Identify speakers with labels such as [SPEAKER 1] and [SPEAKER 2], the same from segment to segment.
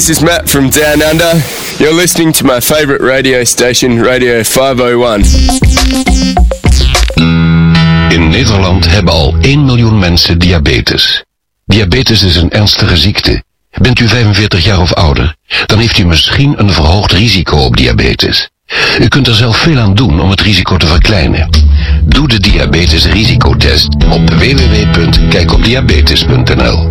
[SPEAKER 1] Hi, this is Matt from Down Under. You're listening to my favourite radio station, Radio 501.
[SPEAKER 2] In Nederland hebben al 1 miljoen mensen diabetes. Diabetes is een ernstige ziekte. Bent u 45 jaar of ouder, dan heeft u misschien een verhoogd risico op diabetes. U kunt er zelf veel aan doen om het risico te verkleinen. Doe de diabetesrisicotest op www.kijkopdiabetes.nl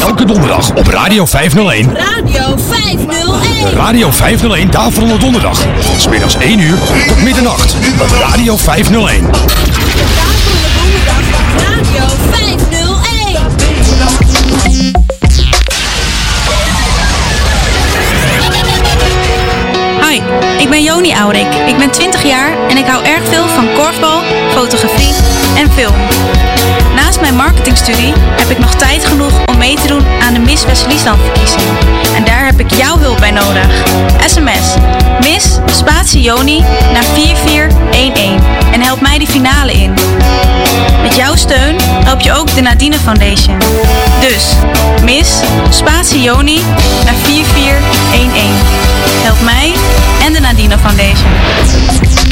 [SPEAKER 3] Elke donderdag op Radio 501.
[SPEAKER 4] Radio 501.
[SPEAKER 3] Radio 501 Daverende Donderdag. Van smiddags 1 uur tot middernacht. Op Radio 501.
[SPEAKER 4] Radio 501.
[SPEAKER 5] Hoi, ik ben Joni Aurik. Ik ben 20 jaar en ik hou erg veel van korfbal, fotografie en film. Naast mijn marketingstudie heb ik nog tijd genoeg om mee te doen aan de Miss West-Friesland-verkiezing. En daar heb ik jouw hulp bij nodig. SMS Miss Spatie Joni naar 4411 en help mij de finale in. Met jouw steun help je ook de Nadine Foundation. Dus Miss Spatie Joni naar 4411. Help mij en de Nadine Foundation.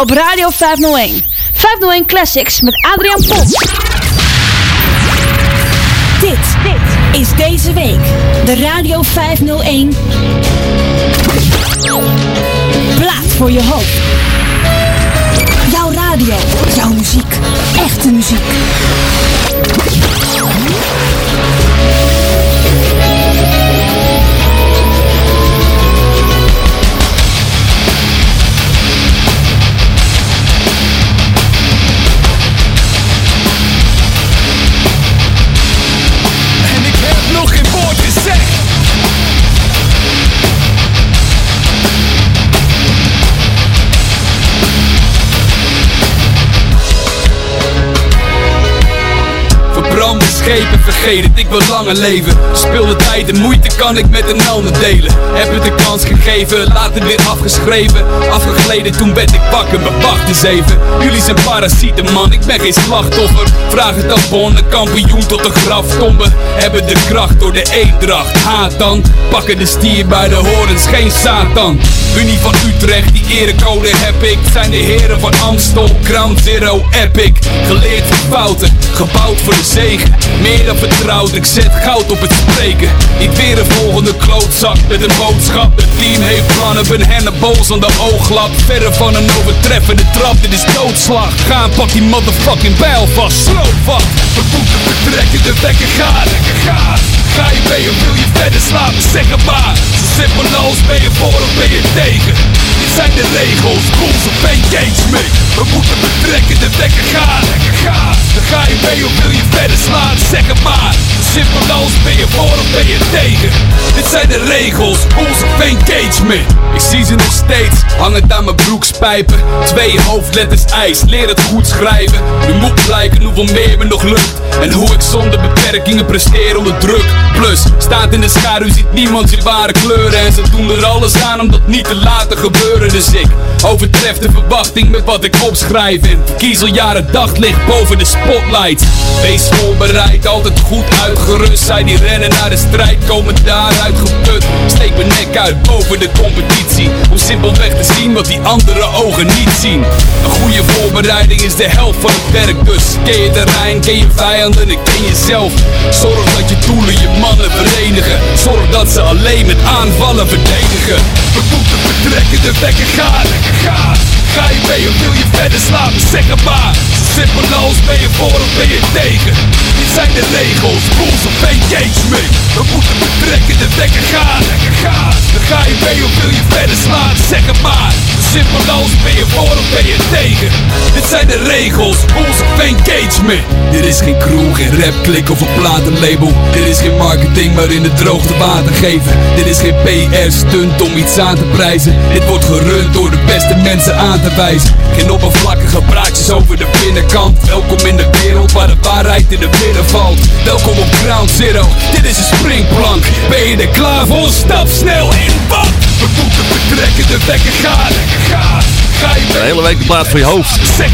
[SPEAKER 4] Op Radio 501. 501 Classics met Adriaan Pop. Dit, dit is deze week de Radio 501 Plaat voor je hoop. Jouw radio, jouw muziek, echte muziek.
[SPEAKER 3] Schepen, vergeet het, ik wil langer leven. Speel de tijd en moeite kan ik met een ander delen. Heb het de kans gegeven, later weer afgeschreven. Afgegleden, toen werd ik pakken, maar wacht eens even. Jullie zijn parasieten man, ik ben geen slachtoffer. Vraag het aan Bon, kampioen tot de graftombe. Hebben de kracht door de eendracht Haat dan, pakken de stier bij de horens, geen Satan Unie van Utrecht, die erecode heb ik. Zijn de heren van Amstel, Ground Zero, Epic. Geleerd van fouten, gebouwd voor de zegen. Meer dan vertrouwd, ik zet goud op het spreken. Niet weer een volgende klootzak met een boodschap. Het team heeft plannen, ben henneboos aan de ooglap. Verre van een overtreffende trap, dit is doodslag. Ga pak die motherfucking bijl vast, sloop vast We moeten vertrekken, de wekker gaat Ga je mee of wil je verder slapen, zeg het maar Zo simpel als ben je voor of ben je tegen? Dit zijn de regels, rules of eens mee We moeten vertrekken, de wekker lekker gaat Dan ga je mee of wil je verder slaan, zeg het maar Simpel als ben je voor of ben je tegen? Dit zijn de regels, of engagement. Ik zie ze nog steeds, hangend aan mijn broekspijpen Twee hoofdletters ijs, leer het goed schrijven. Nu moet blijken hoeveel meer me nog lukt. En hoe ik zonder beperkingen presteer onder druk. Plus, staat in de schaduw, ziet niemand zijn ware kleuren. En ze doen er alles aan om dat niet te laten gebeuren. Dus ik overtref de verwachting met wat ik opschrijf. En kies al jaren daglicht boven de spotlight Wees voorbereid, altijd goed uitgerust Zij die rennen naar de strijd, komen daaruit geput Steek mijn nek uit boven de competitie Om simpelweg te zien wat die andere ogen niet zien. Een goede voorbereiding is de helft van het werk Dus ken je terrein, ken je vijanden en ken jezelf. Zorg dat je doelen je mannen verenigen Zorg dat ze alleen met aanvallen verdedigen. Moeten vertrekken, de wekker gaat, gaat Ga je mee of wil je verder slapen, zeg het maar. Zo simpel als ben je voor of ben je tegen? Dit zijn de regels, rules of engagement. We moeten vertrekken, de wekker gaat Dan ga je mee of wil je verder slapen, zeg het maar Zo simpel als ben je voor of ben je tegen? Dit zijn de regels, rules of engagement. Dit is geen crew, geen rapklik of een platenlabel. Dit is geen marketing, maar in de droogte water geven. Dit is geen PR-stunt om iets aan te prijzen. Dit wordt gerund door de beste mensen aan te wijzen. Geen oppervlakkige praatjes over de binnenkant. Welkom in de wereld waar de waarheid in de midden valt. Welkom op Ground Zero, dit is een springplank. Ben je er klaar voor? Stap snel in, bak! Vertrekken, de wekker gaat, gaat Ga je
[SPEAKER 6] De hele week de plaat voor je hoofd.
[SPEAKER 3] Zeg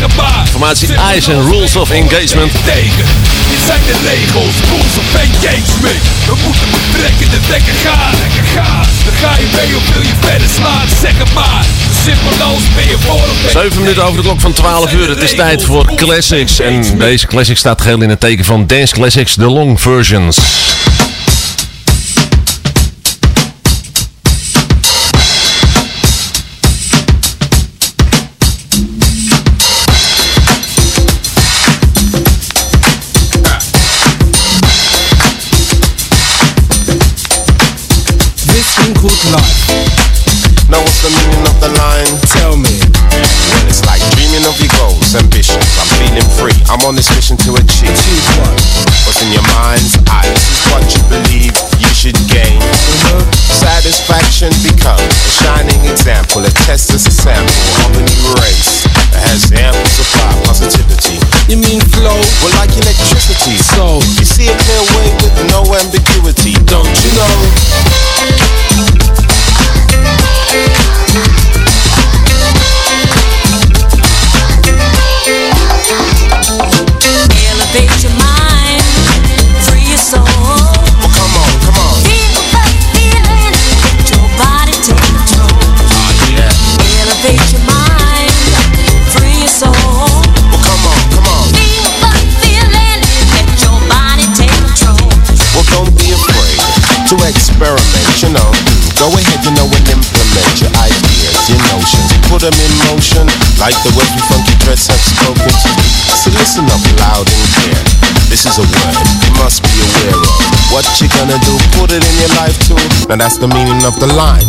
[SPEAKER 6] Formatie Ice en Rules of Engagement.
[SPEAKER 3] tegen. Dit zijn de regels, rules of engagement. We moeten vertrekken, de wekker gaat. gaat. Dan ga je mee of wil je verder slaan, zeg het maar. Simpel als ben je voor of ben je
[SPEAKER 6] 7 minuten over de klok van 12 uur. Het is tijd voor Classics. En deze Classic staat geheel in het teken van Dance Classics, de long versions.
[SPEAKER 7] On this mission to achieve.
[SPEAKER 8] What?
[SPEAKER 7] What's in your mind's eye? Is what you believe you should gain. Satisfaction becomes a shining example. A test is a sample of a new race that has ample supply of positivity.
[SPEAKER 8] You mean flow?
[SPEAKER 7] Well, like electricity.
[SPEAKER 8] So,
[SPEAKER 7] You see a clear way with no ambiguity, don't you know? Go ahead, you know, and implement your ideas, your notions. Put them in motion, like the way we funky dress have spoken to you. So listen up loud and clear. This is a word you must be aware of. What you gonna do, put it in your life too. Now that's the meaning of the line.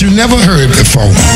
[SPEAKER 9] you never heard before.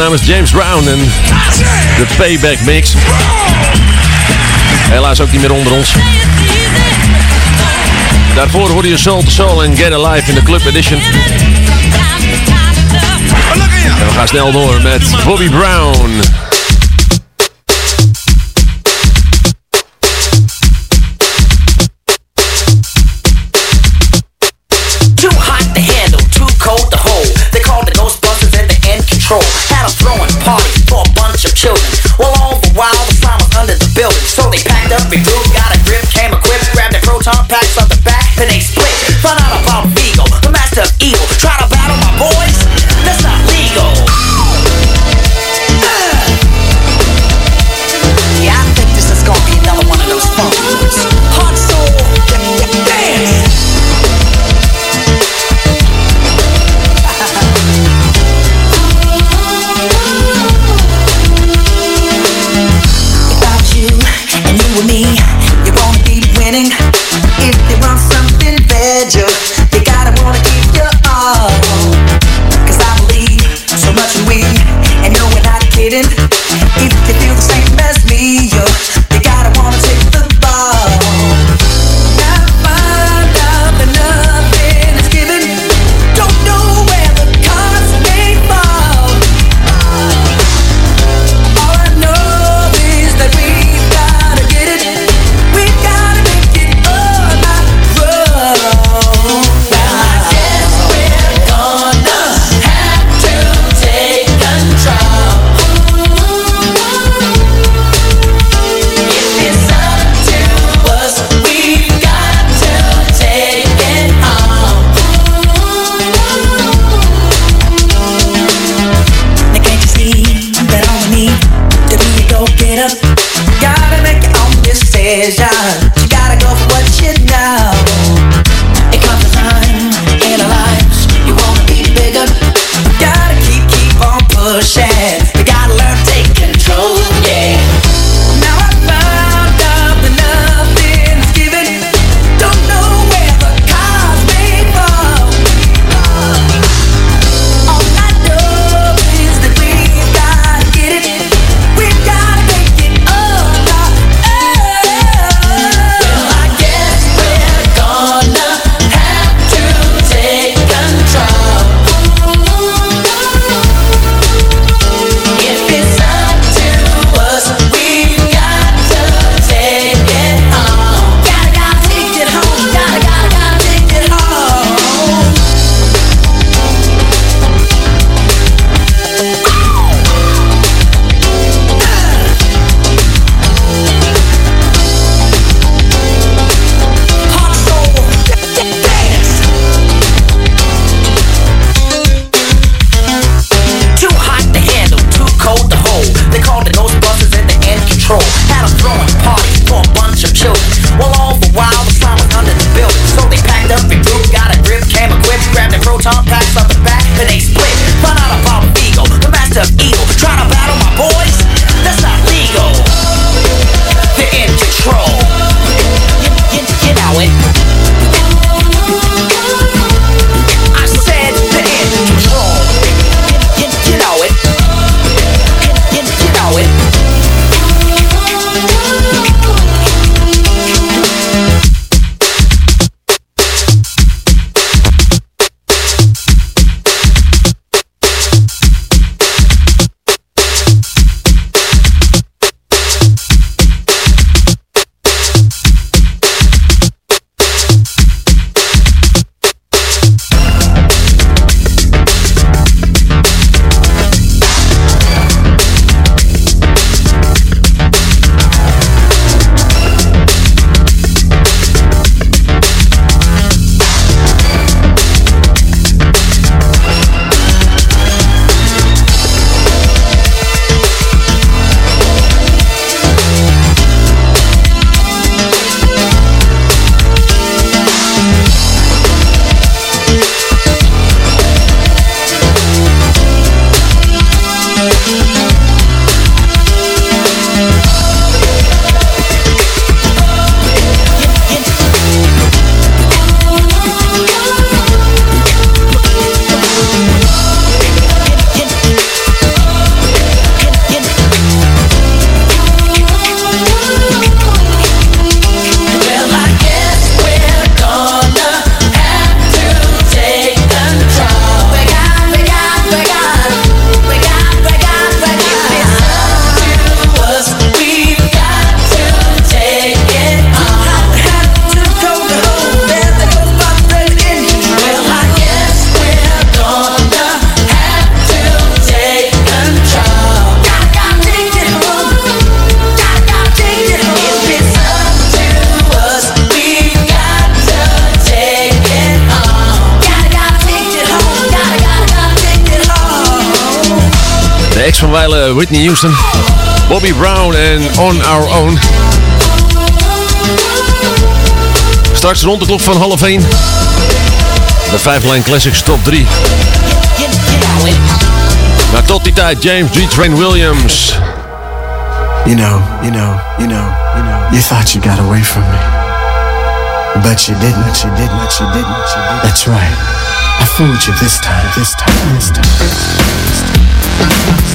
[SPEAKER 6] naam is James Brown en de Payback Mix. Helaas ook niet meer onder ons. Daarvoor hoorde je Soul to Soul en Get Alive in de Club Edition. We gaan snel door met Bobby Brown. Rond de klok van half 1. De 5 Line Classics top 3. Maar tot die tijd, James G. Train Williams.
[SPEAKER 10] You know, you know, you know, you know. You thought you got away from me. But you didn't, but you didn't, but you didn't, but you didn't. That's right. I fooled you this time, this time, this time. This time.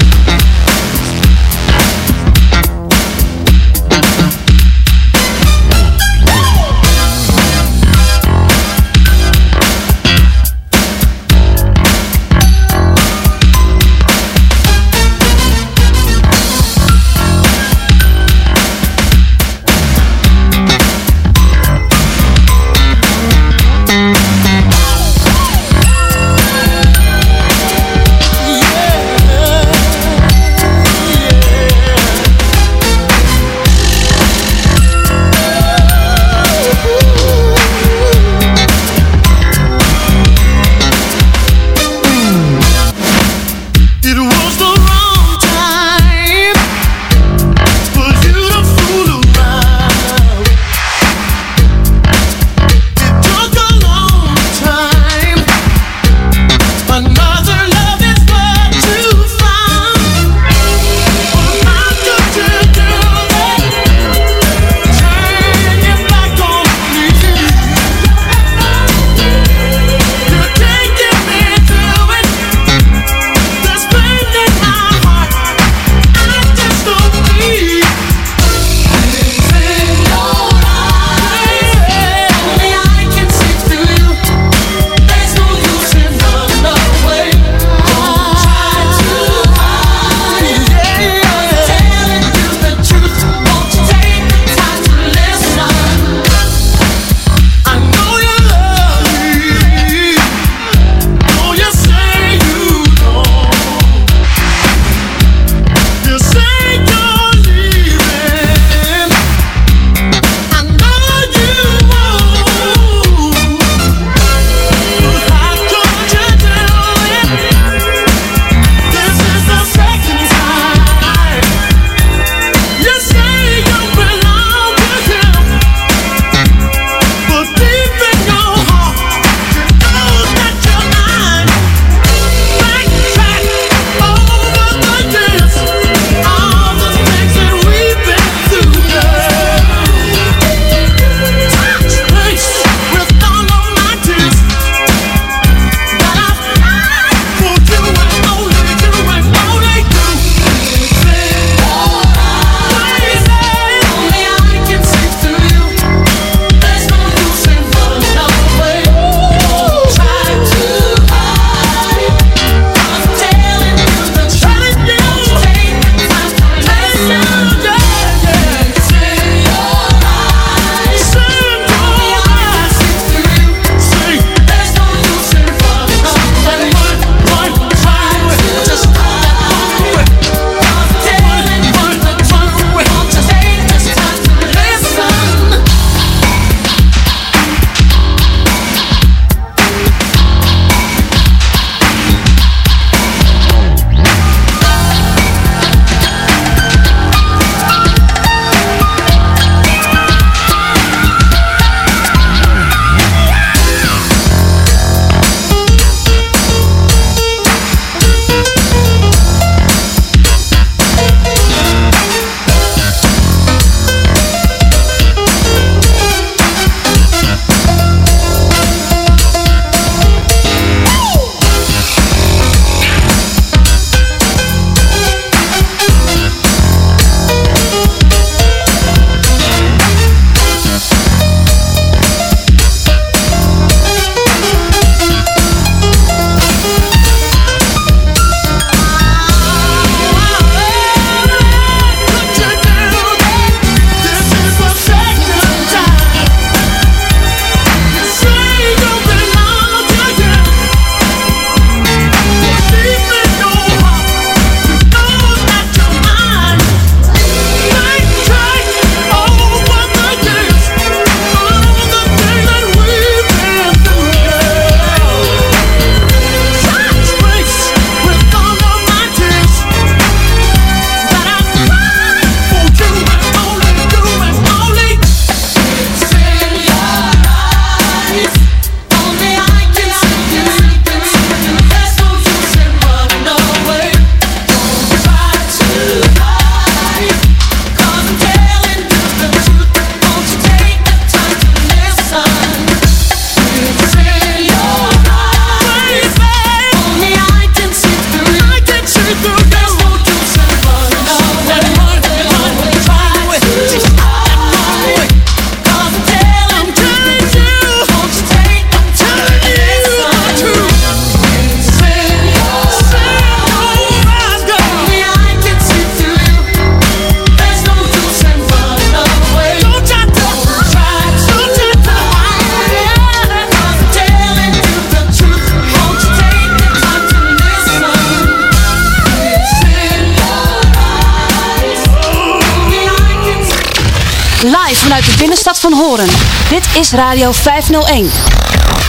[SPEAKER 4] Radio 501.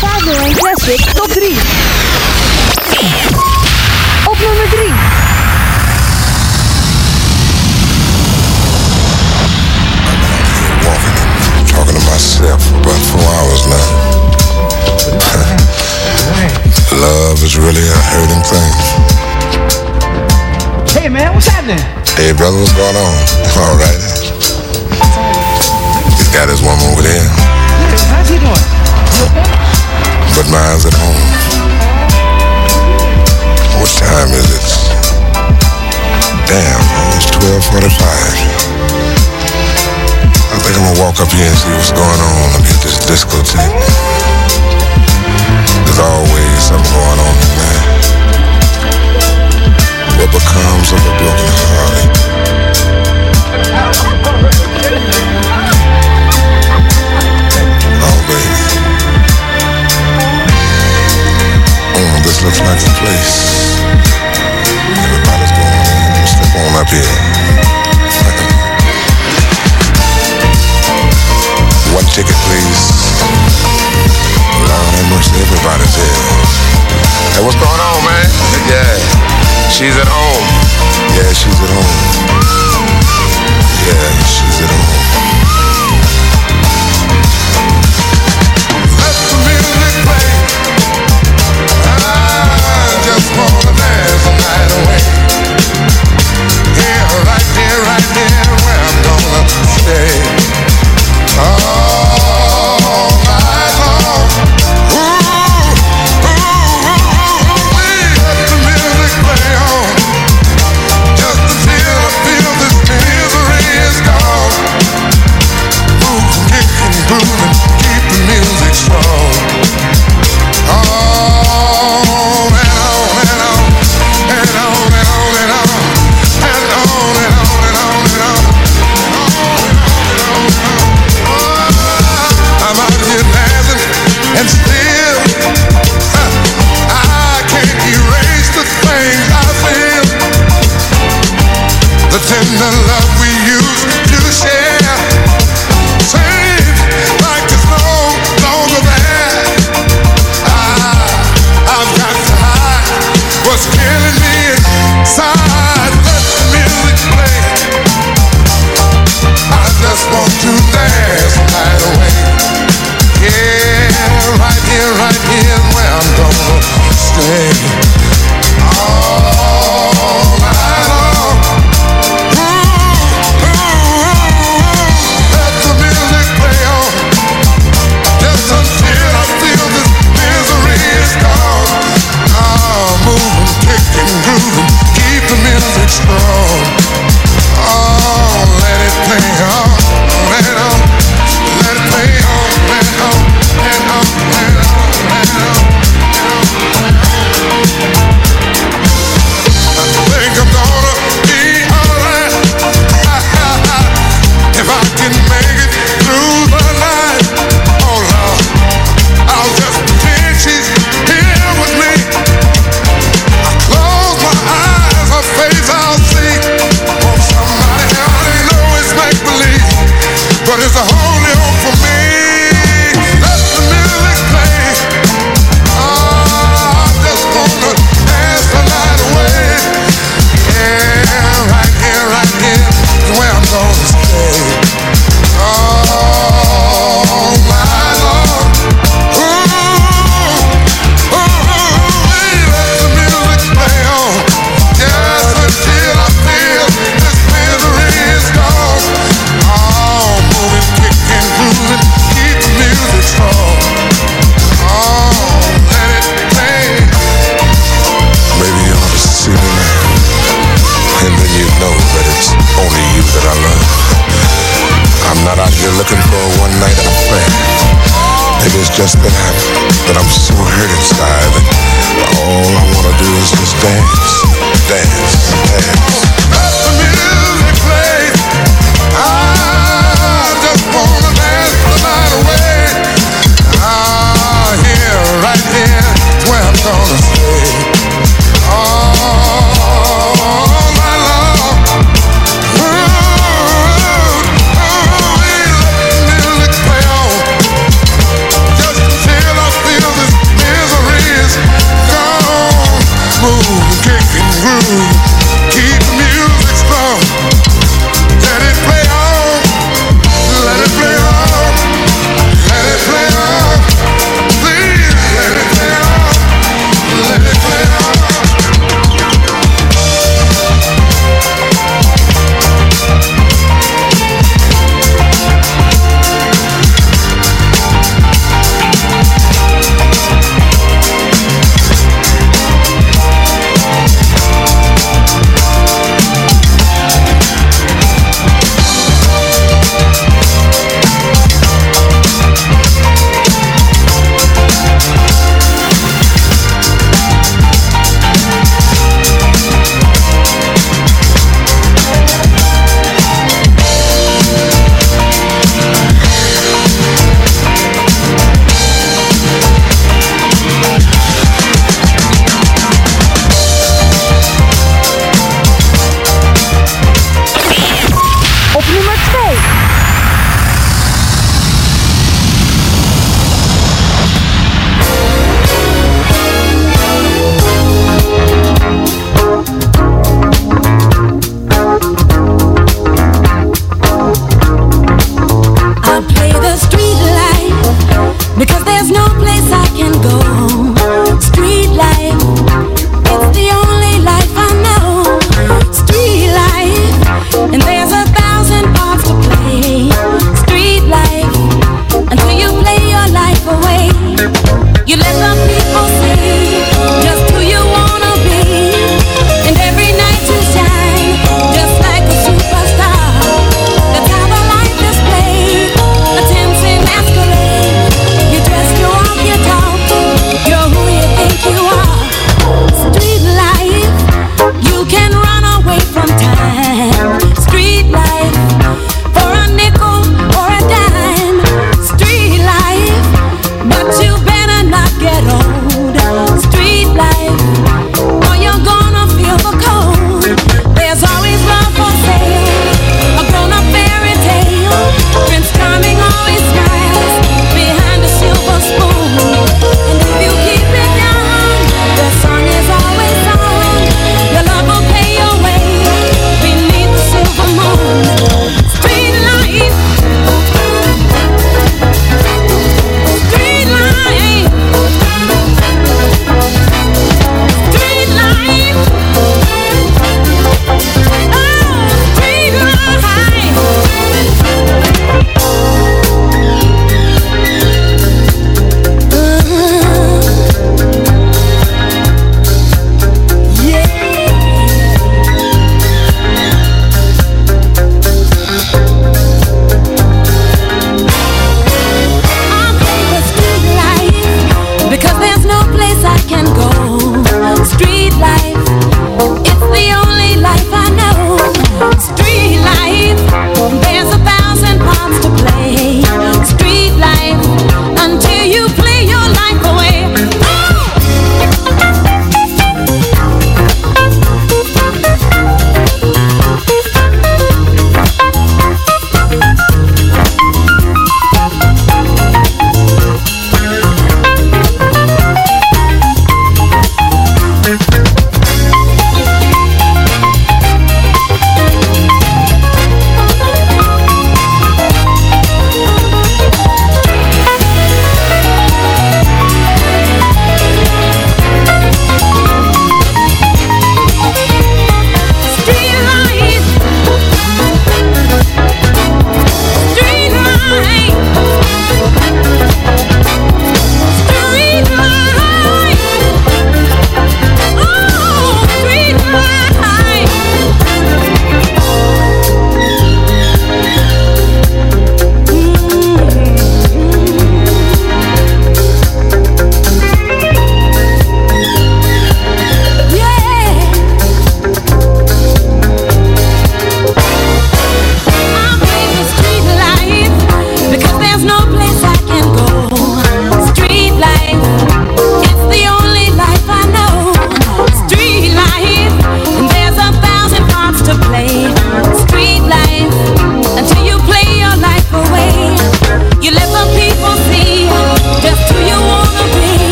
[SPEAKER 11] 501 Classic Top 3. Op nummer 3.
[SPEAKER 9] Myself about four hours now. Love is really a hurting thing.
[SPEAKER 7] Hey man, what's happening?
[SPEAKER 9] Hey brother, what's going on? All right. He's got his woman over there but mine's at home. What time is it? Damn, it's 12.45. I think I'm gonna walk up here and see what's going on up at this discotheque. There's always something going on there. What becomes of a broken heart? this looks like the place. Everybody's going in, you step on up here. One ticket, please. Lord have mercy, everybody's here. Hey, what's going on, man? Yeah, she's at home. Yeah, she's at home. Yeah, she's at home.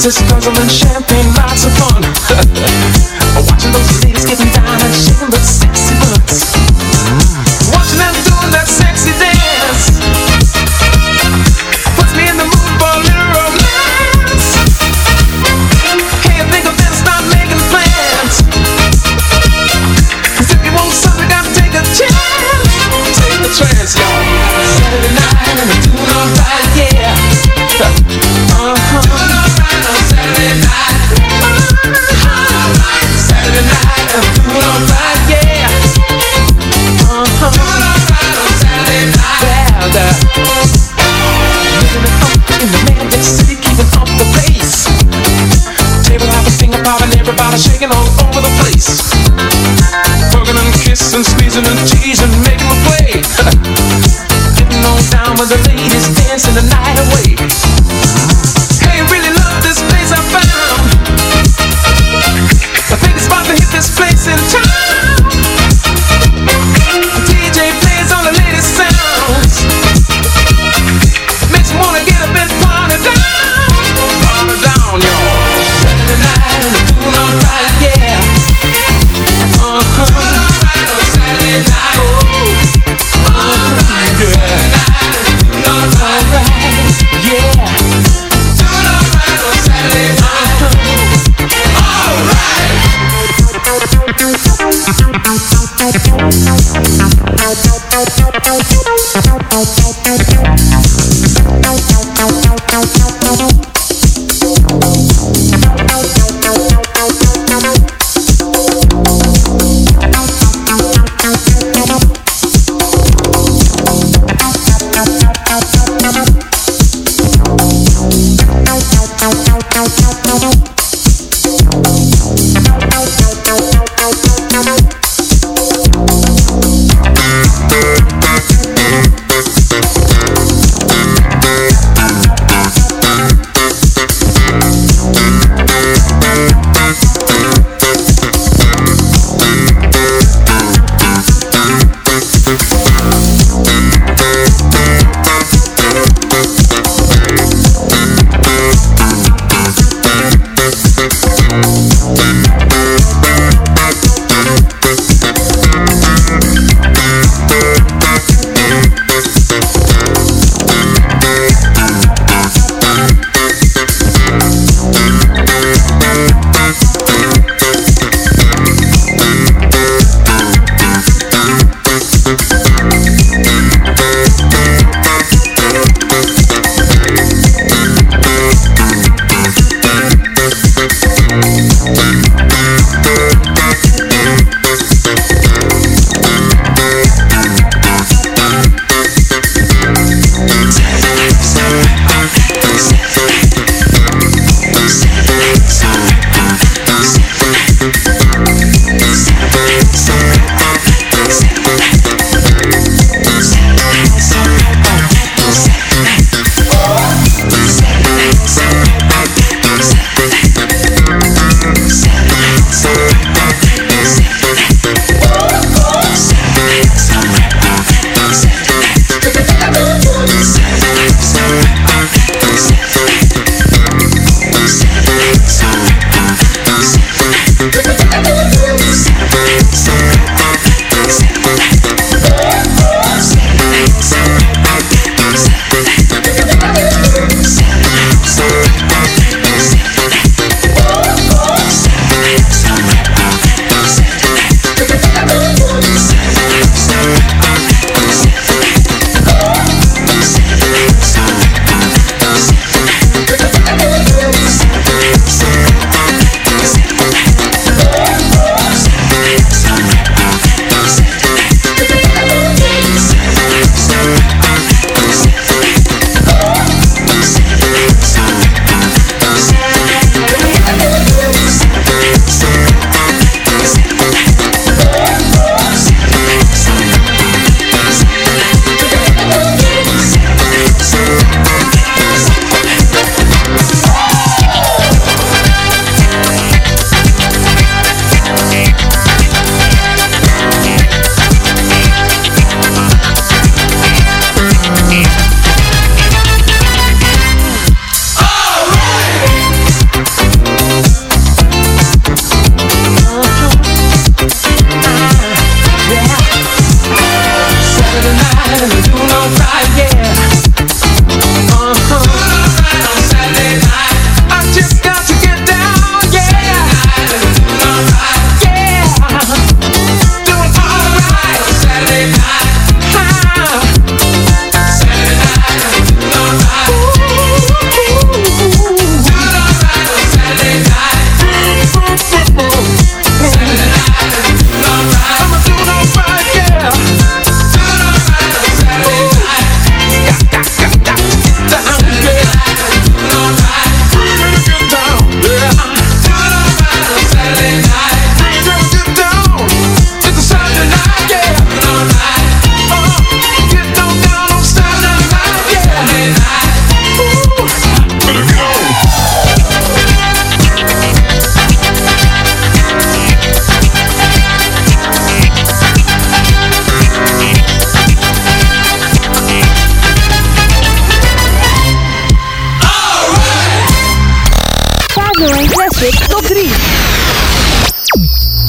[SPEAKER 12] Checking out the foxes,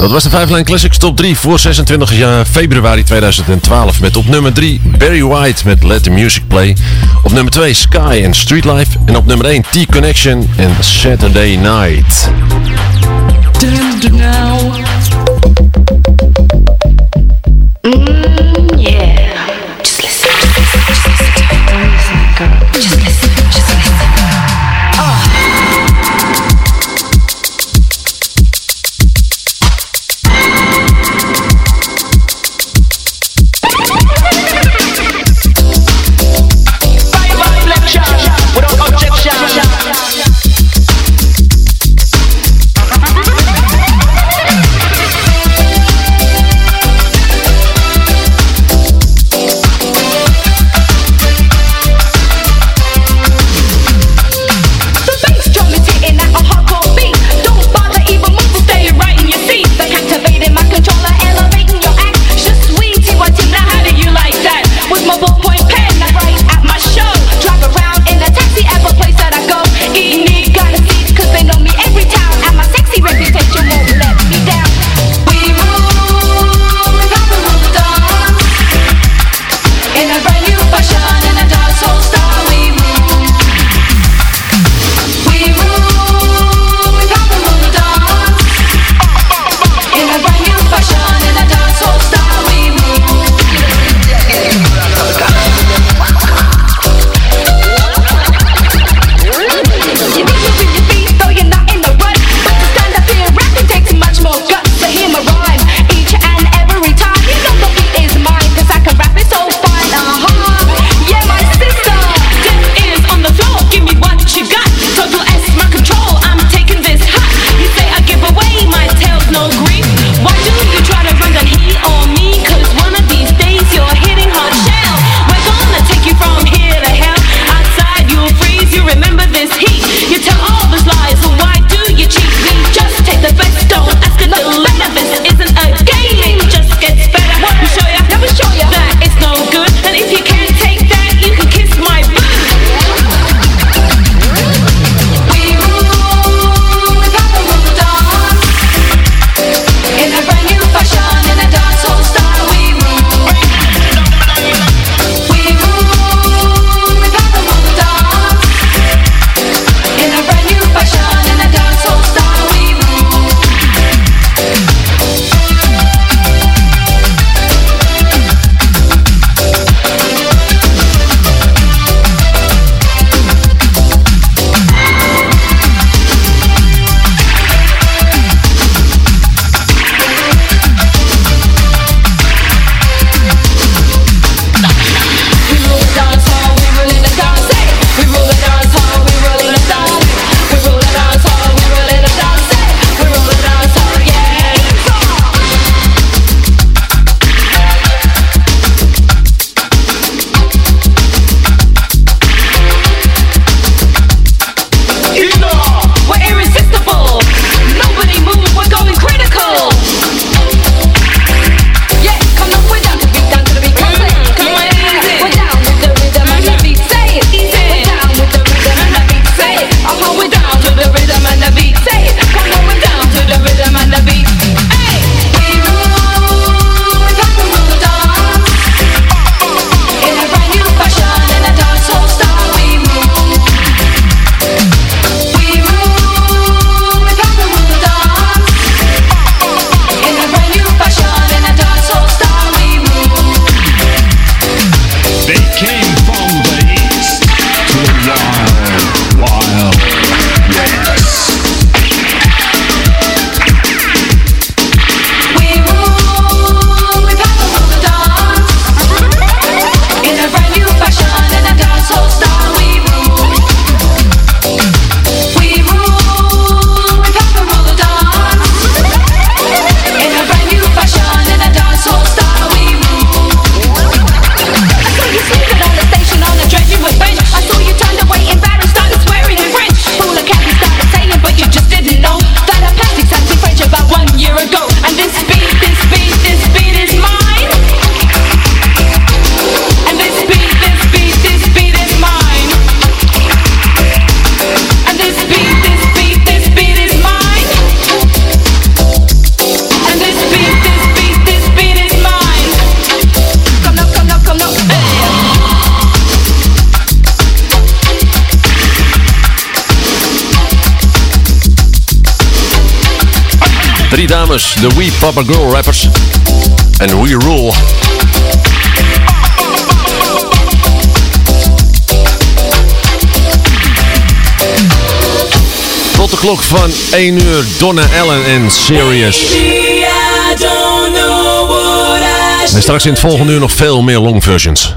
[SPEAKER 6] Dat was de 5 Line Classics top 3 voor 26 ja- februari 2012. Met op nummer 3 Barry White met Let the Music Play. Op nummer 2 Sky en Street Life. En op nummer 1 T-Connection en Saturday Night. De We Papa Girl Rappers. En We Rule. Tot de klok van 1 uur Donna Allen en Serious. En straks in het volgende uur nog veel meer long versions.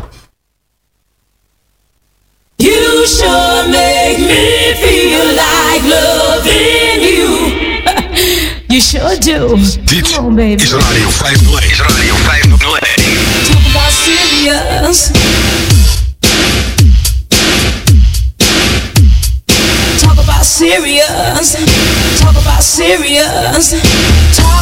[SPEAKER 13] Do.
[SPEAKER 14] Dit
[SPEAKER 13] Come on, baby.
[SPEAKER 14] is Radio 501. Is Radio 501.
[SPEAKER 13] Talk about serious. Talk about serious. Talk about serious. Talk. Talk.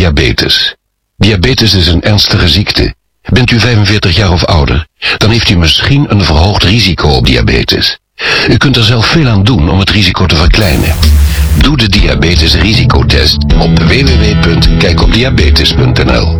[SPEAKER 2] Diabetes. Diabetes is een ernstige ziekte. Bent u 45 jaar of ouder, dan heeft u misschien een verhoogd risico op diabetes. U kunt er zelf veel aan doen om het risico te verkleinen. Doe de diabetes risicotest op www.kijkopdiabetes.nl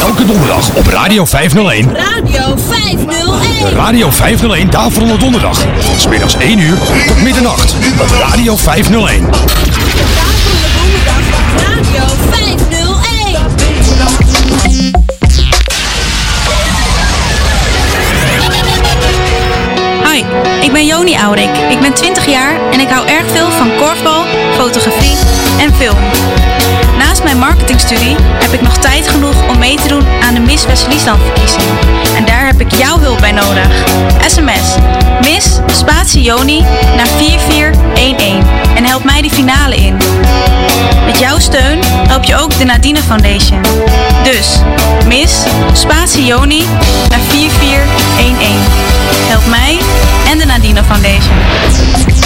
[SPEAKER 15] Elke donderdag op Radio 501.
[SPEAKER 4] Radio 501.
[SPEAKER 15] Radio 501 Daverende Donderdag. Smiddags 1 uur tot middernacht op Radio 501.
[SPEAKER 4] Radio 501.
[SPEAKER 5] Hoi, ik ben Joni Aurik. Ik ben 20 jaar en ik hou erg veel van korfbal, fotografie en film. Mijn marketingstudie heb ik nog tijd genoeg om mee te doen aan de Miss West-Friesland verkiezing. En daar heb ik jouw hulp bij nodig. SMS Miss Spatie Joni naar 4411 en help mij die finale in. Met jouw steun help je ook de Nadine Foundation. Dus Miss Spatie Joni naar 4411. Help mij en de Nadine Foundation.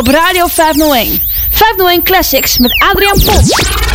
[SPEAKER 11] Op Radio 501. 501 Classics met Adriaan Pot.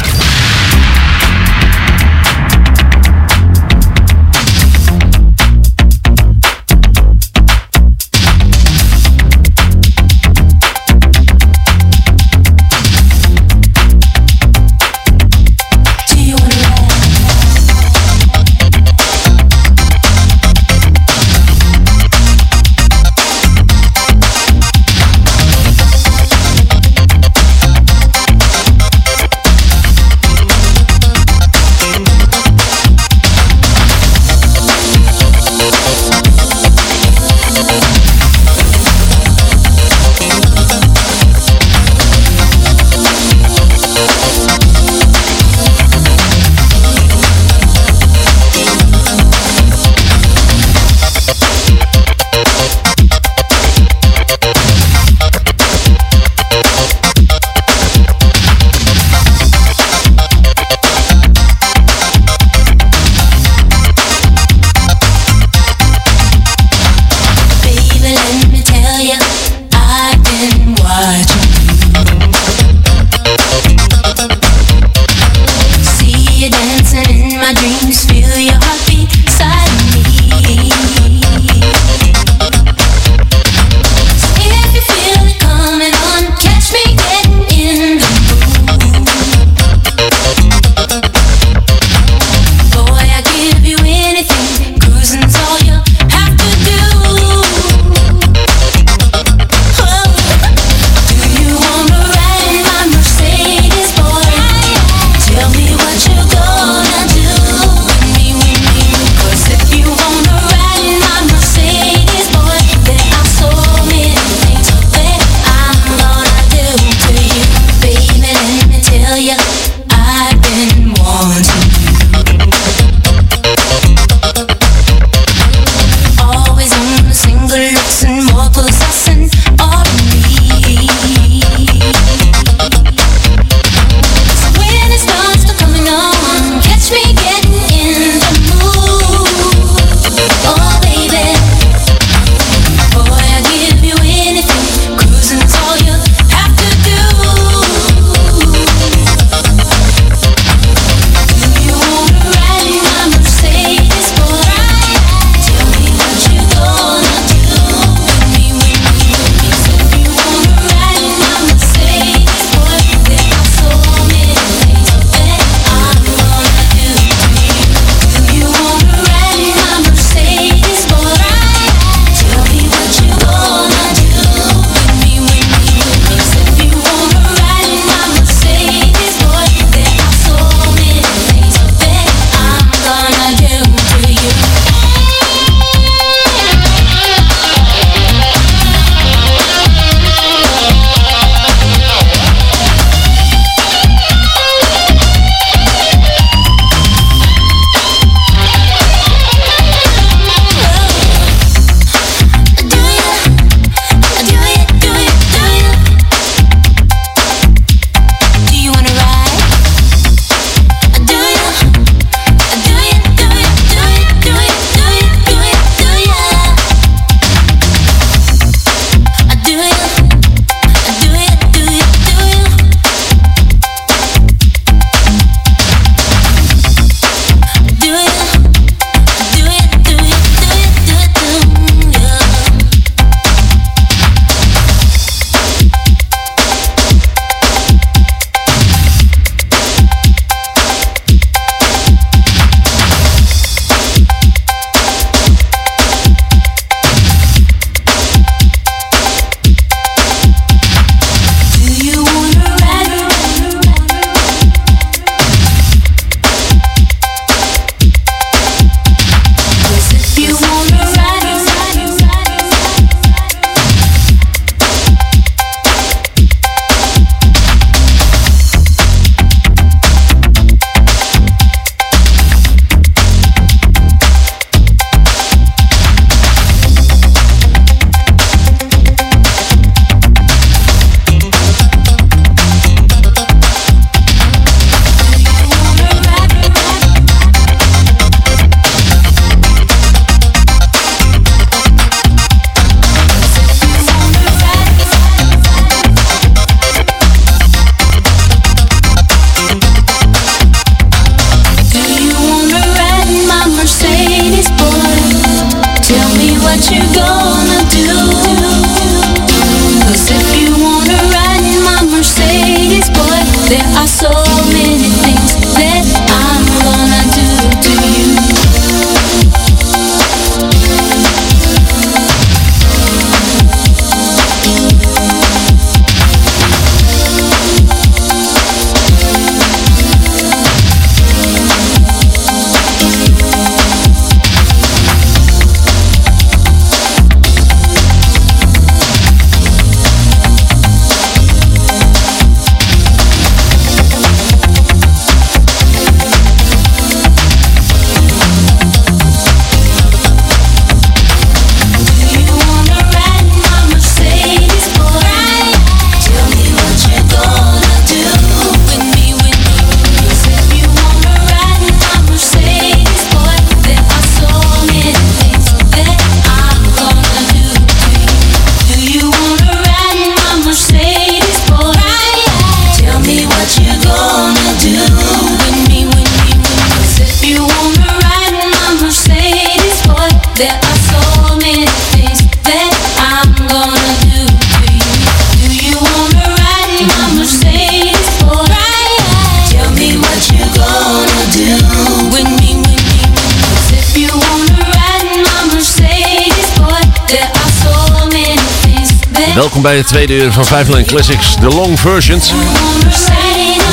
[SPEAKER 6] Bij het tweede uur van 501 Classics, de long versions.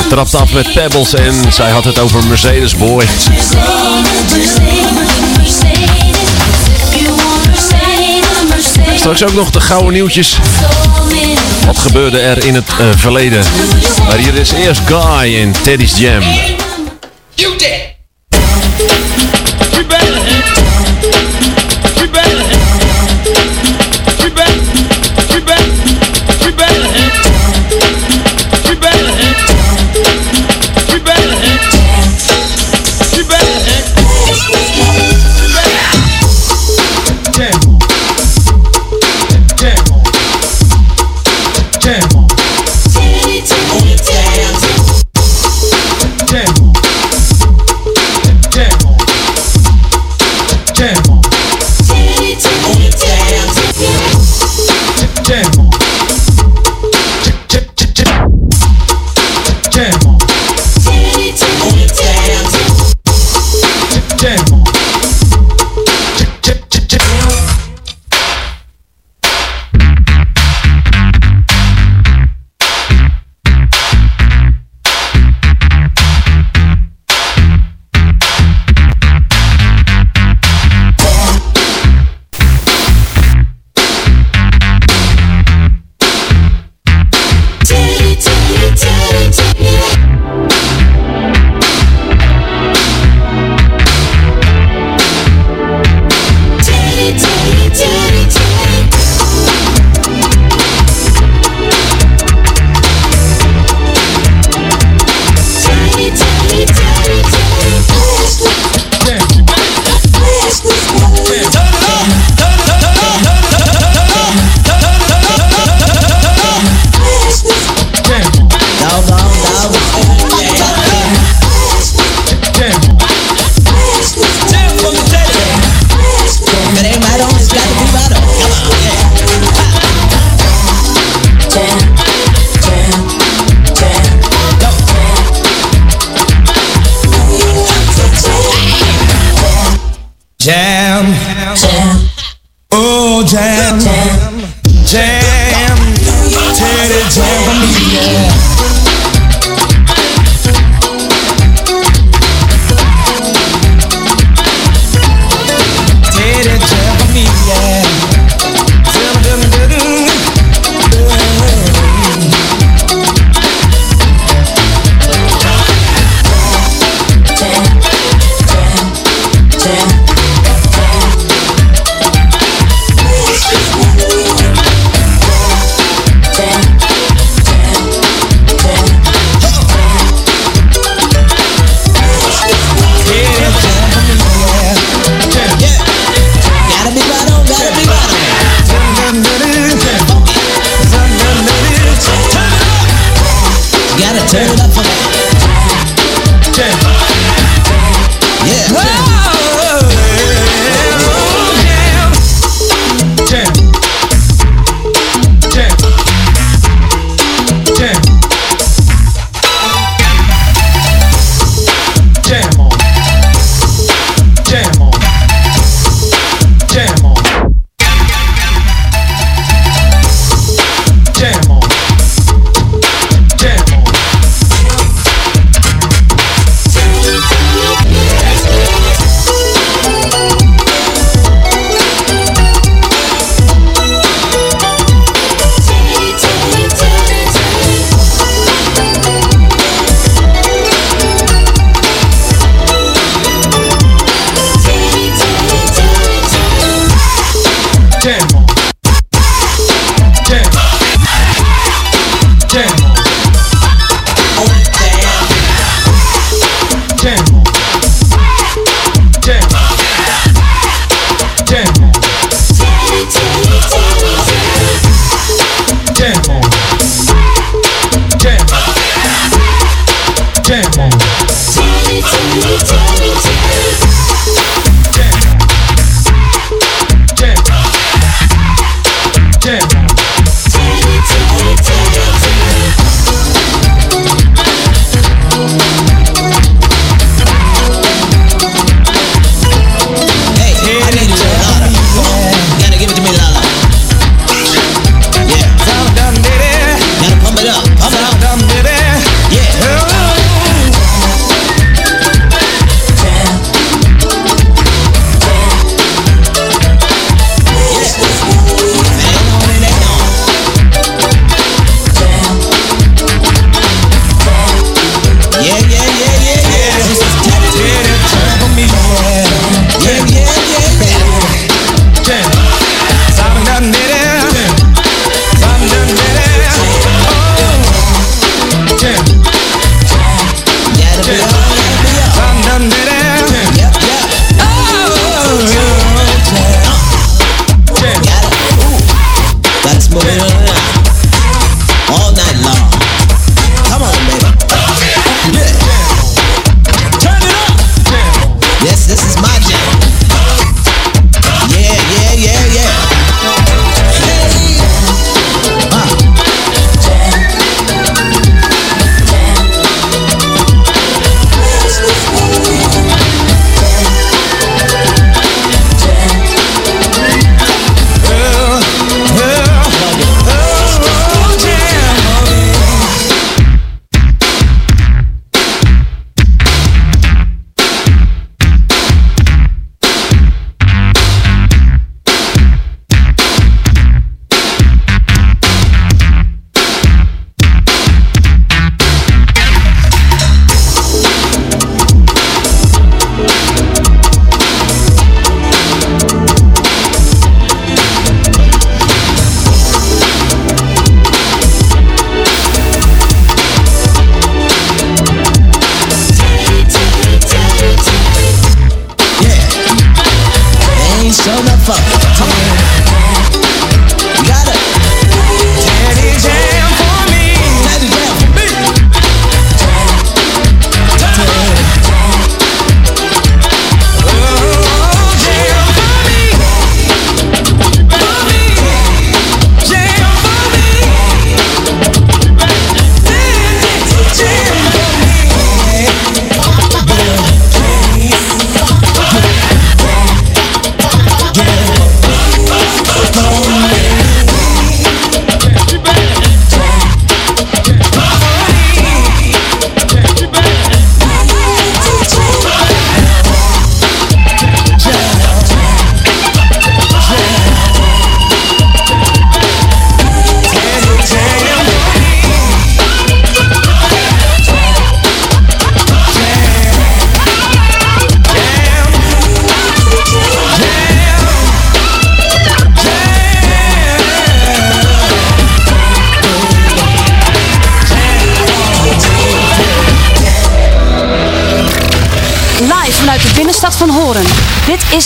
[SPEAKER 6] Trapt af met Pebbles en zij had het over Mercedes Boy. Straks ook nog de gouden nieuwtjes. Wat gebeurde er in het eh, verleden? Maar hier is eerst Guy in Teddy's Jam.
[SPEAKER 12] Jam. Jam.
[SPEAKER 16] Oh, jam. Jam. Jam. Teddy jam for me, yeah.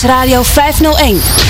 [SPEAKER 4] Radio 501.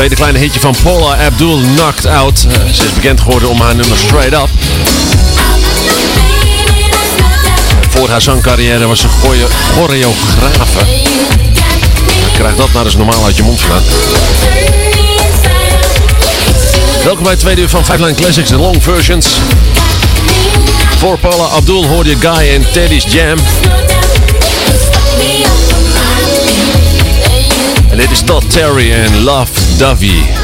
[SPEAKER 6] tweede kleine hitje van Paula Abdul, Knocked Out. Eh, ze is bekend geworden om haar nummer Straight Up. Voor haar zangcarrière was ze goeie choreografe. Krijg dat maar eens normaal uit je mond vandaan. Welkom bij het tweede uur van Fightline Classics, de long versions. Voor Paula Abdul hoorde je Guy en Teddy's Jam. It is is Todd Terry
[SPEAKER 17] and Love
[SPEAKER 13] Dovey.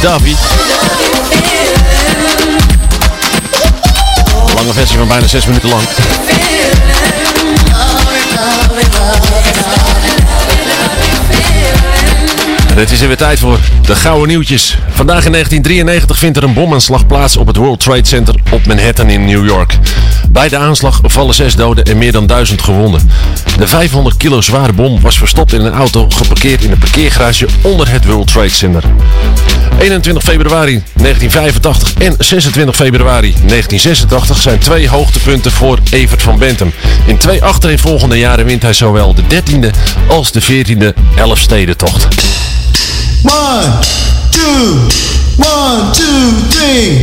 [SPEAKER 13] David. Een lange versie van bijna 6 minuten lang. Het is er weer tijd voor de gouden nieuwtjes. Vandaag in 1993 vindt er een bomaanslag plaats op het World Trade Center op Manhattan in New York. Bij de aanslag vallen zes doden en meer dan duizend gewonden. De 500 kilo zware bom was verstopt in een auto geparkeerd in een parkeergarage onder het World Trade Center. 21 februari 1985 en 26 februari 1986 zijn twee hoogtepunten voor Evert van Bentum. In twee achtereenvolgende jaren wint hij zowel de 13e als de 14e Elfstedentocht. 1, 2, 1, 2, 3.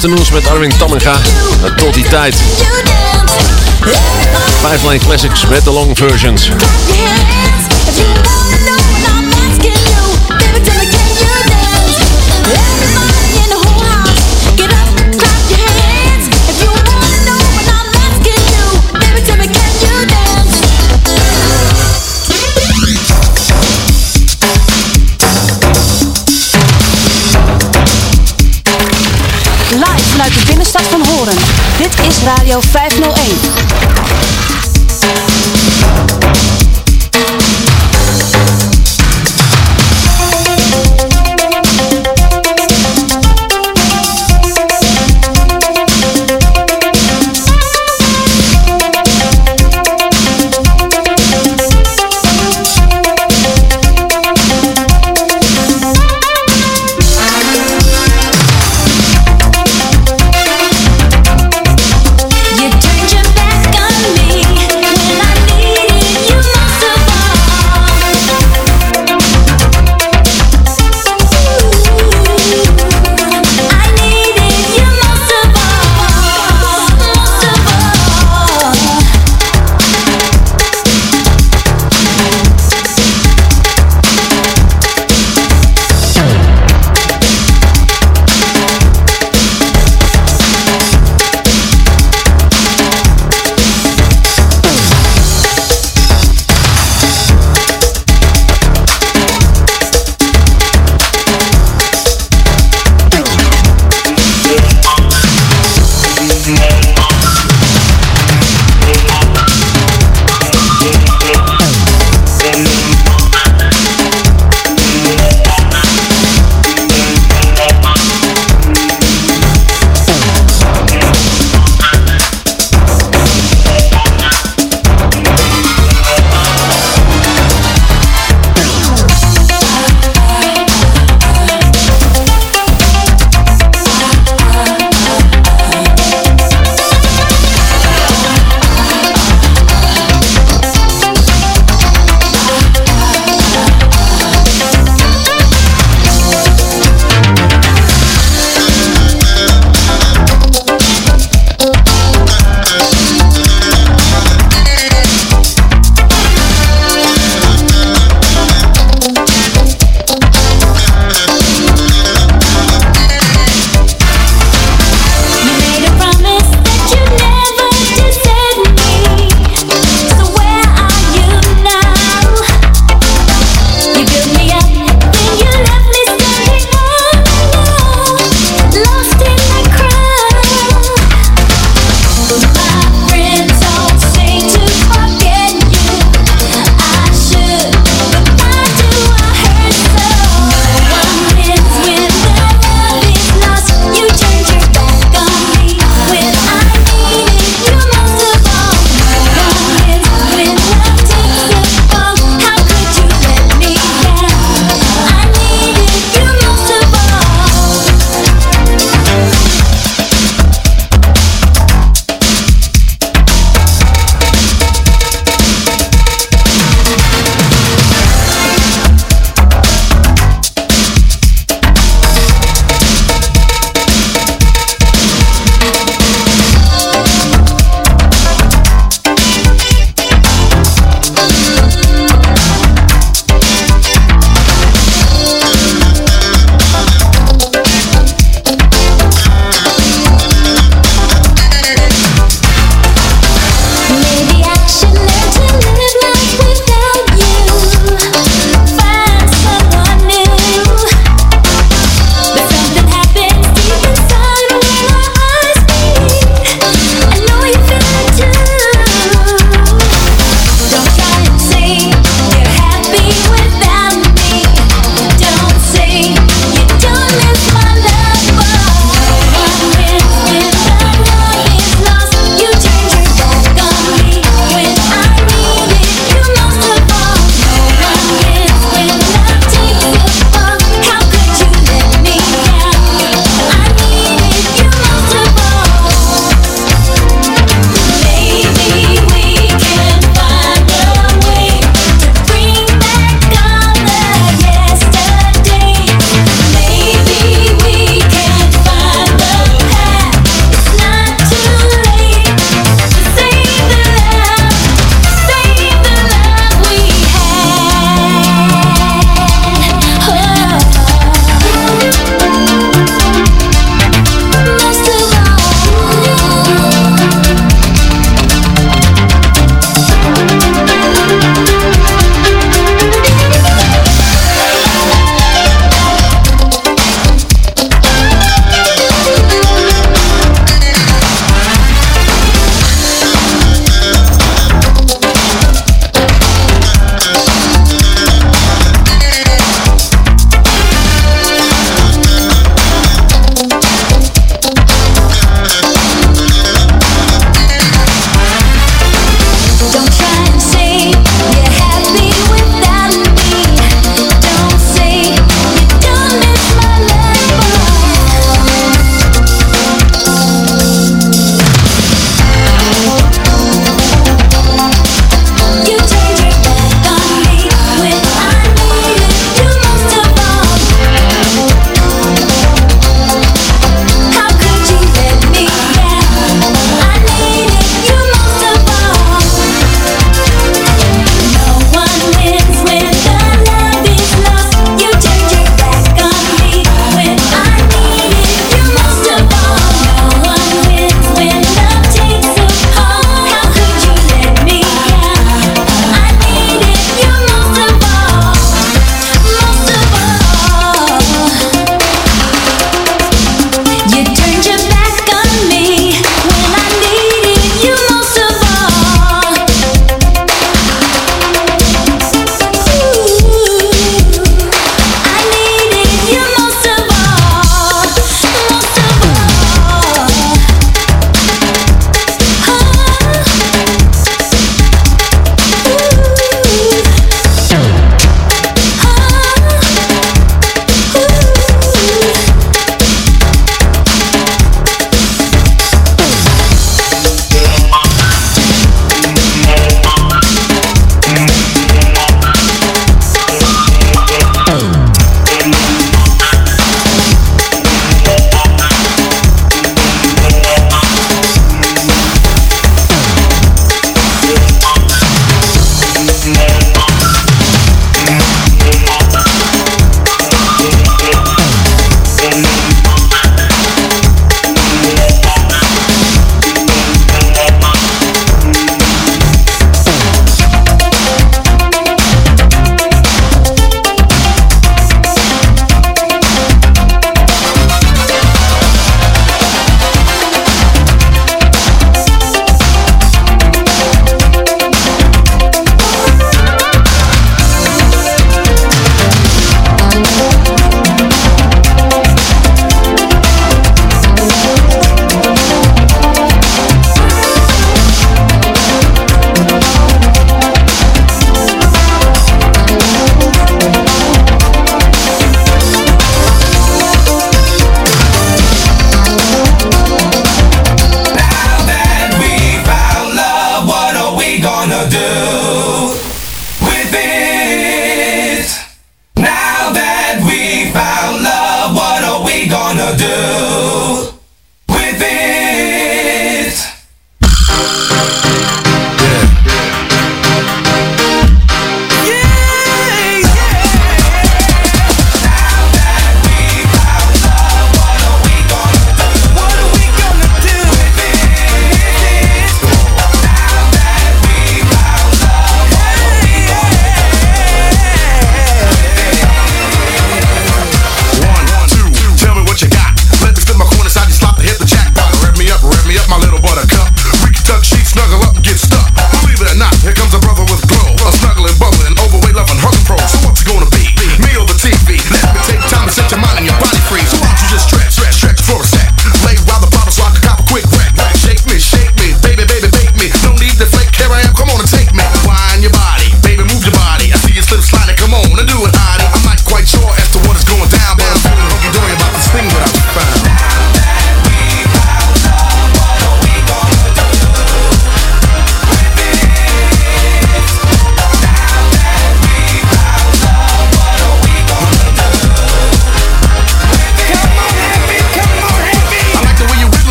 [SPEAKER 13] Afternoons met Arwin Tamminga. Eh, tot die tijd. Five Line Classics met de long versions.
[SPEAKER 4] Radio
[SPEAKER 18] 5.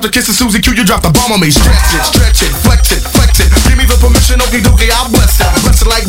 [SPEAKER 18] drop the kiss to Susie Q, you dropped the bomb on me. Stretch it, stretch it, flex it, flex it. Give me the permission, okie dokie, I bless it. Bless it like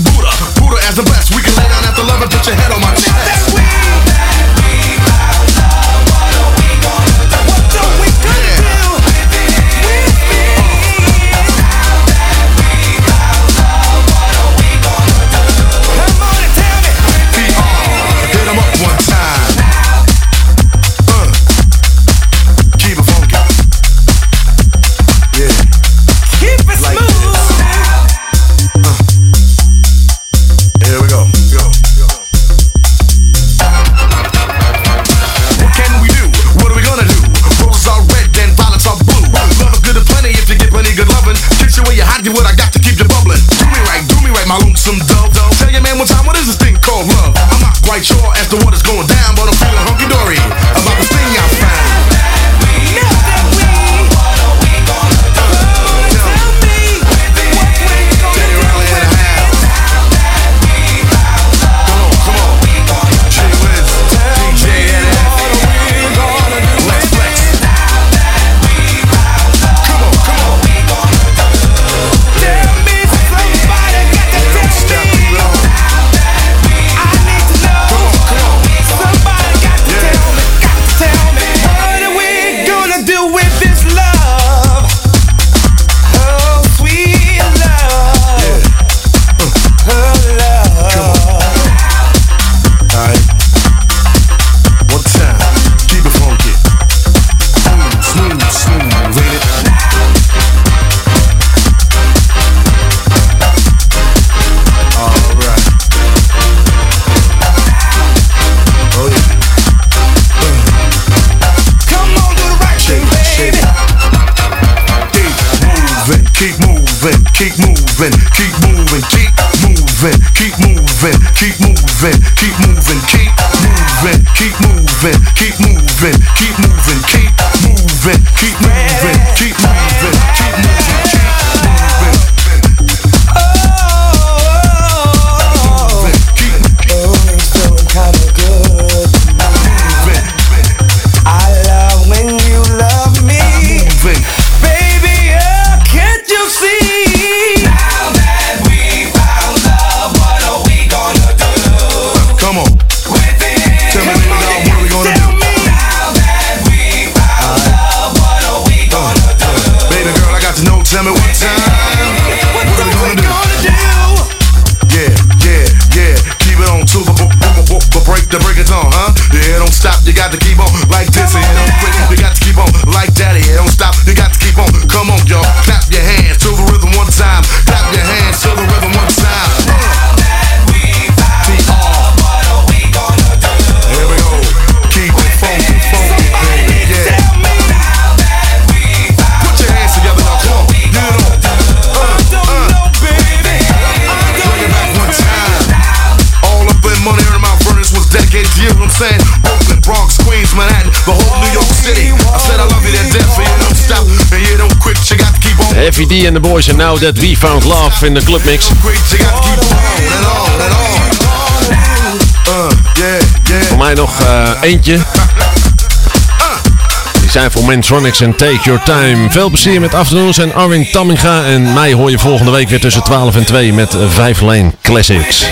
[SPEAKER 18] moving, keep moving, keep moving, keep moving, keep moving, keep moving, keep moving, keep moving, keep moving, keep moving, keep moving.
[SPEAKER 6] Daffy D en de boys en Now That We Found Love in
[SPEAKER 18] the club mix.
[SPEAKER 6] Voor mij nog eh, eentje. Die zijn voor Mantronics en Take Your Time. Veel plezier met Afternoons en Arwin Tamminga. En mij hoor je volgende week weer tussen 12 en 2 met 5 Lane Classics.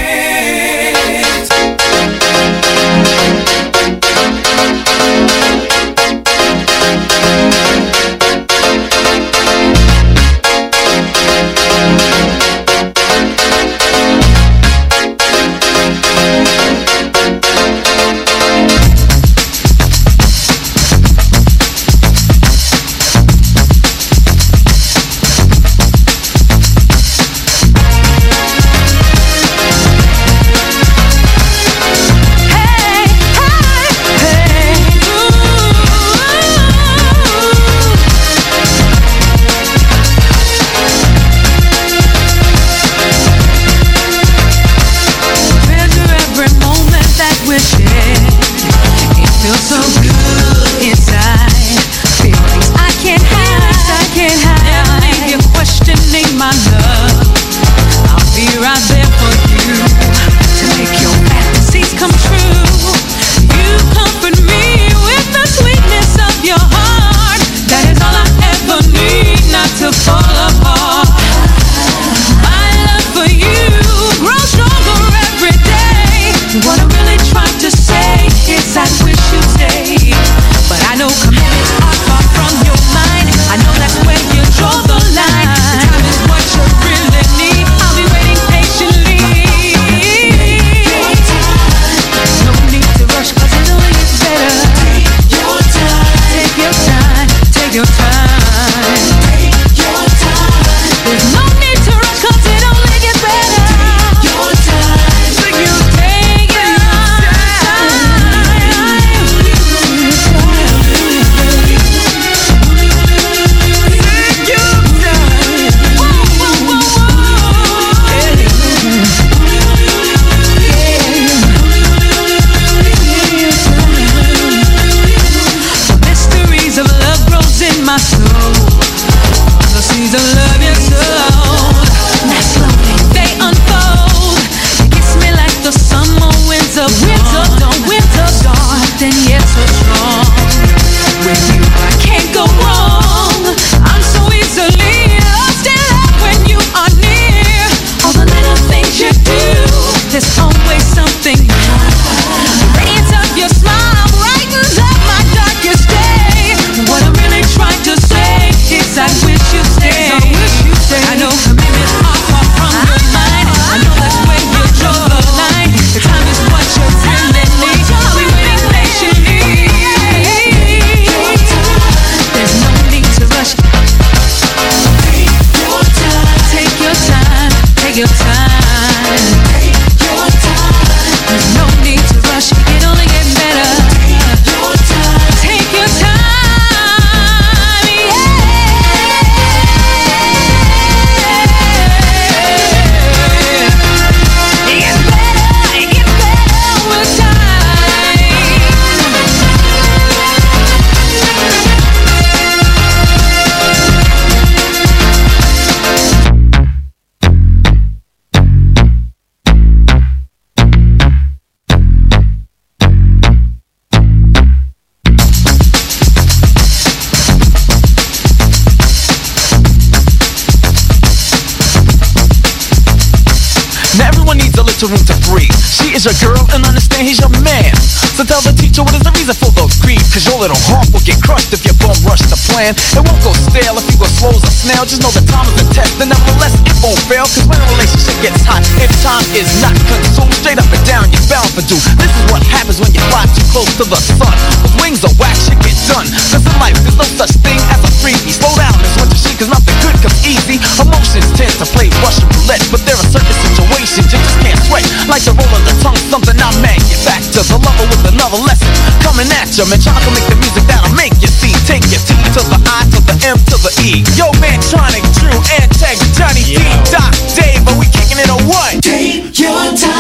[SPEAKER 13] So tell the teacher what is the reason for those grief. Cause your little heart will get crushed if you bum rush the plan. It won't go stale if you go slow as a snail. Just know that time is a test and nevertheless it won't fail. Cause when a relationship gets hot, if time is not consumed, straight up and down, you're bound for doom. This is what happens when you fly too close to the sun. With wings of wax, get done. Cause in life, there's no such thing as a freebie. Slow down and switch your shit, cause nothing good comes easy. Emotions tend to play Russian roulette, but there are certain situations you just can't sweat. Like the roll of the tongue, something I manufacture. The lover with another lesson coming at you. Man, trying to make the music that'll make you see. Take your T to the I to the M to the E. Yo, man, Tronic, Drew, and Tech, Johnny D, Doc, Dave, are we kicking it or what? Take your time.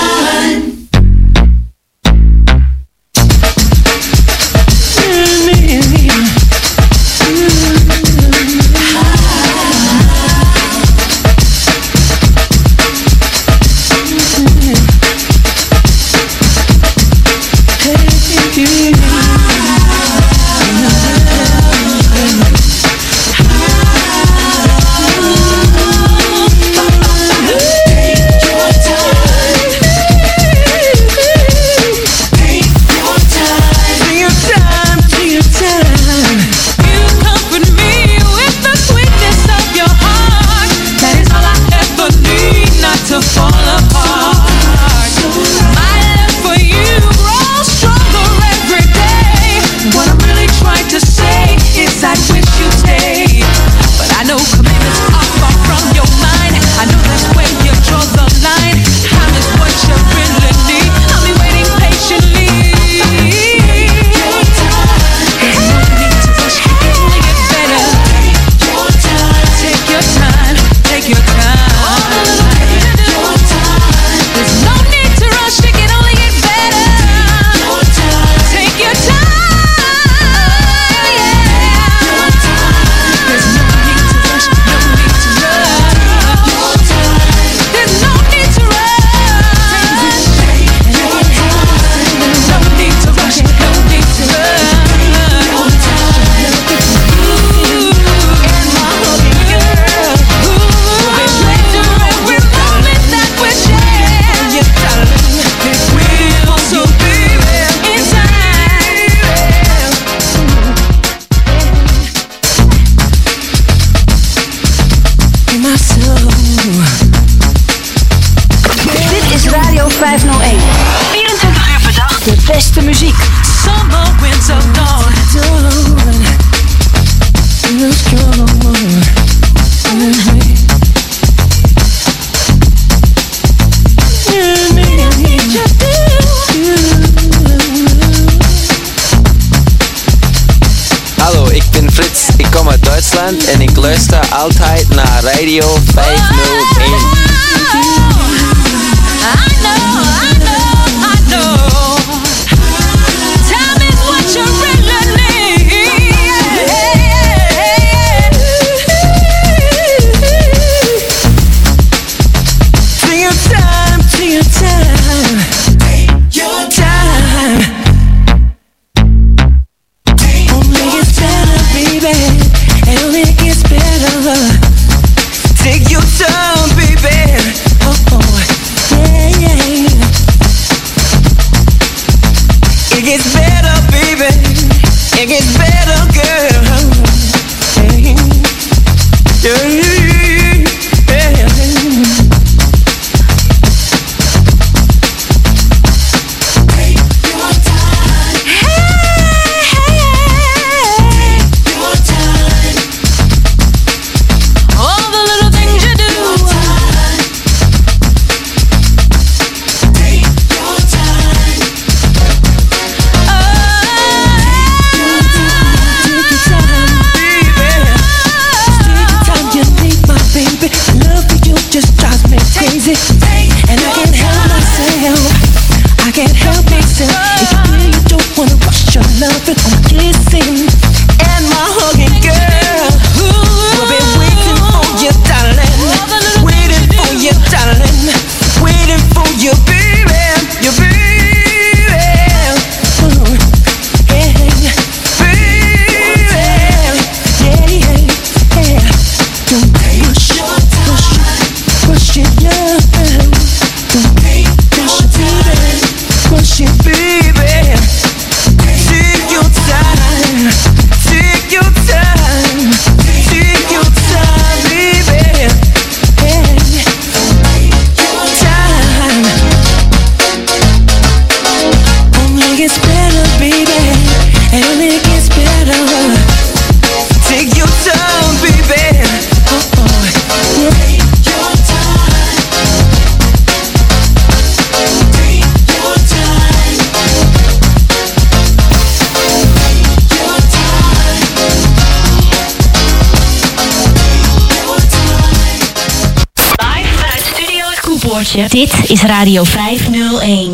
[SPEAKER 4] Dit is Radio 501.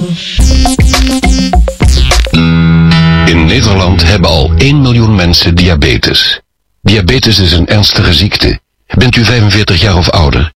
[SPEAKER 19] In Nederland hebben al 1 miljoen mensen diabetes. Diabetes is een ernstige ziekte. Bent u 45 jaar of ouder?